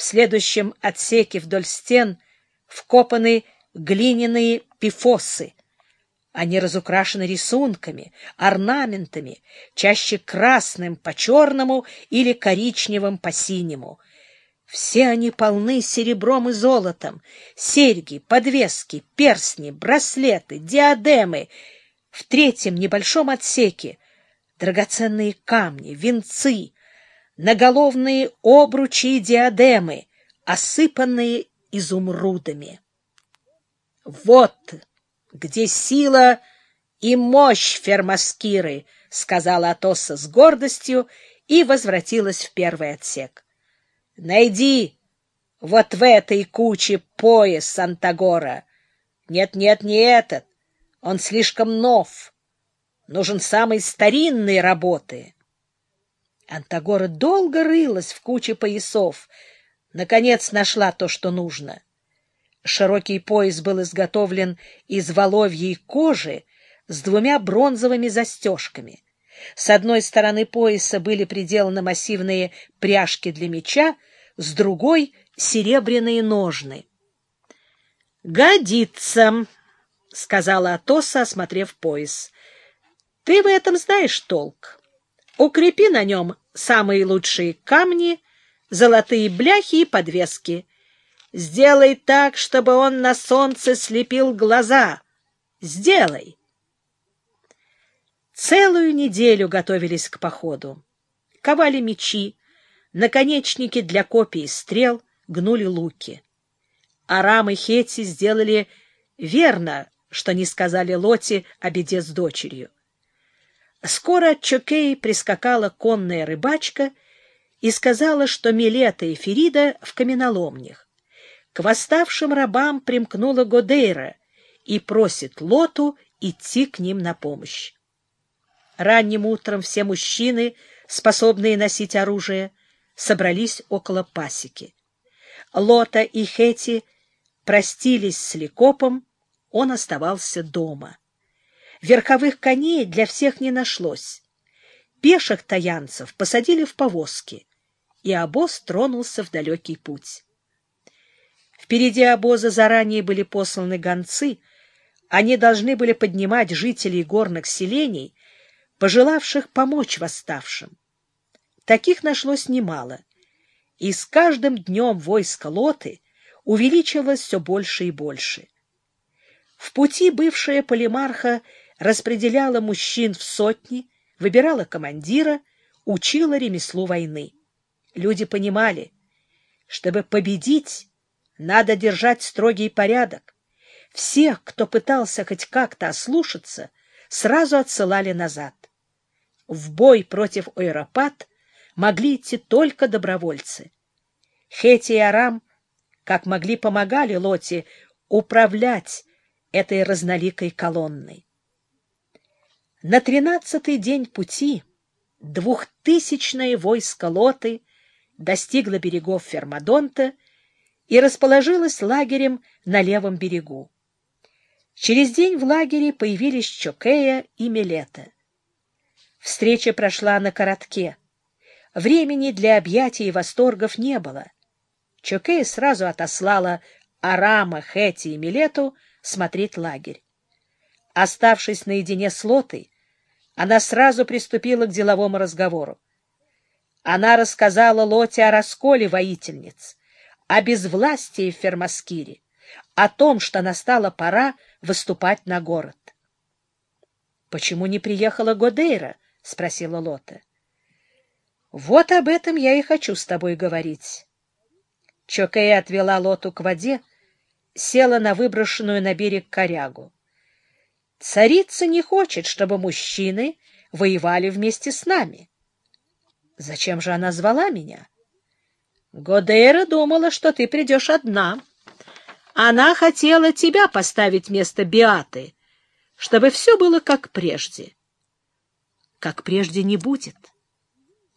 В следующем отсеке вдоль стен вкопаны глиняные пифосы. Они разукрашены рисунками, орнаментами, чаще красным по черному или коричневым по синему. Все они полны серебром и золотом, серьги, подвески, перстни, браслеты, диадемы. В третьем небольшом отсеке драгоценные камни, венцы, наголовные обручи и диадемы, осыпанные изумрудами. Вот где сила и мощь Фермаскиры, — сказала Атоса с гордостью и возвратилась в первый отсек. — Найди вот в этой куче пояс Сантагора. Нет-нет, не этот. Он слишком нов. Нужен самый старинной работы. Антагора долго рылась в куче поясов. Наконец нашла то, что нужно. Широкий пояс был изготовлен из воловьей кожи с двумя бронзовыми застежками. С одной стороны пояса были приделаны массивные пряжки для меча, с другой — серебряные ножны. — Годится, — сказала Атоса, осмотрев пояс. — Ты в этом знаешь толк. Укрепи на нем самые лучшие камни, золотые бляхи и подвески. Сделай так, чтобы он на солнце слепил глаза. Сделай. Целую неделю готовились к походу. Ковали мечи, наконечники для копий стрел, гнули луки. Арам и Хетти сделали верно, что не сказали Лоте о беде с дочерью. Скоро от Чокей прискакала конная рыбачка и сказала, что Милета и Ферида в каменоломнях. К восставшим рабам примкнула Годейра и просит Лоту идти к ним на помощь. Ранним утром все мужчины, способные носить оружие, собрались около пасеки. Лота и Хети простились с Ликопом, он оставался дома. Верховых коней для всех не нашлось. Пеших таянцев посадили в повозки, и обоз тронулся в далекий путь. Впереди обоза заранее были посланы гонцы, они должны были поднимать жителей горных селений, пожелавших помочь восставшим. Таких нашлось немало, и с каждым днем войско Лоты увеличивалось все больше и больше. В пути бывшая полимарха распределяла мужчин в сотни, выбирала командира, учила ремеслу войны. Люди понимали, чтобы победить, надо держать строгий порядок. Всех, кто пытался хоть как-то ослушаться, сразу отсылали назад. В бой против Ойропат могли идти только добровольцы. Хети и Арам, как могли, помогали Лоте управлять этой разноликой колонной. На тринадцатый день пути двухтысячное войско Лоты достигло берегов Фермадонта и расположилось лагерем на левом берегу. Через день в лагере появились Чокея и Милета. Встреча прошла на коротке. Времени для объятий и восторгов не было. Чокея сразу отослала Арама, Хэти и Милету смотреть лагерь. Оставшись наедине с Лотой, она сразу приступила к деловому разговору. Она рассказала Лоте о расколе воительниц, о безвластии в Фермаскире, о том, что настала пора выступать на город. — Почему не приехала Годейра? — спросила Лота. — Вот об этом я и хочу с тобой говорить. Чокея отвела Лоту к воде, села на выброшенную на берег корягу. Царица не хочет, чтобы мужчины воевали вместе с нами. Зачем же она звала меня? Годейра думала, что ты придешь одна. Она хотела тебя поставить вместо Биаты, чтобы все было как прежде. Как прежде не будет.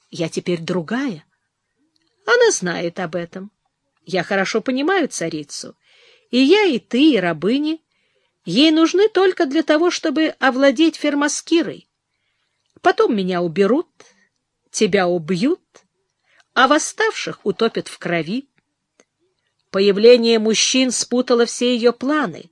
Я теперь другая. Она знает об этом. Я хорошо понимаю царицу. И я, и ты, и рабыни Ей нужны только для того, чтобы овладеть фермаскирой. Потом меня уберут, тебя убьют, а восставших утопят в крови. Появление мужчин спутало все ее планы.